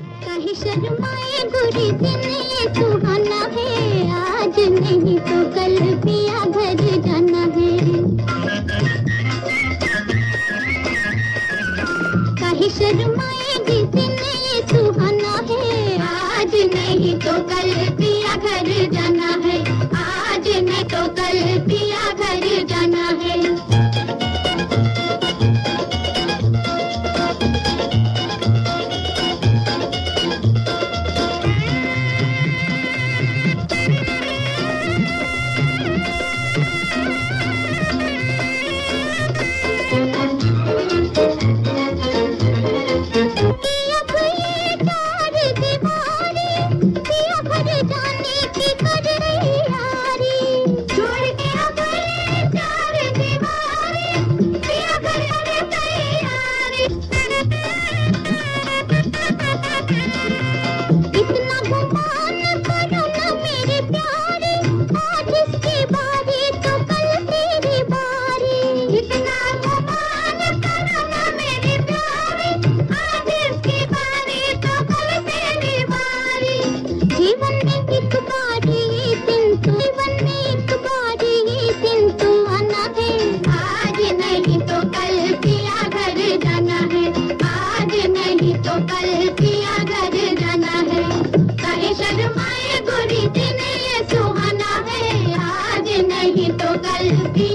कहीं शर्माए बुरे दिन सुहाना है। आज नहीं तो कल पिया घर जाना है। कहीं शर्माए दिन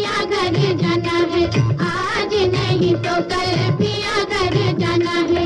घर जाना है। आज नहीं तो कल पिया घर जाना है।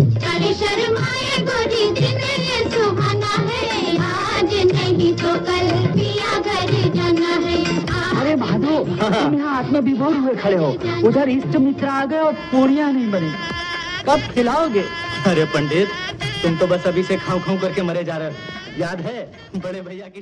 हो। तुम यहाँ आत्मविभोर हुए खड़े हो। उधर इष्ट मित्र आ गए और पूरिया नहीं बनी। कब खिलाओगे? अरे पंडित तुम तो बस अभी से खाऊ खाऊ करके मरे जा रहे हो। याद है बड़े भैया की